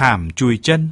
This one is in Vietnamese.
thảm chùi chân.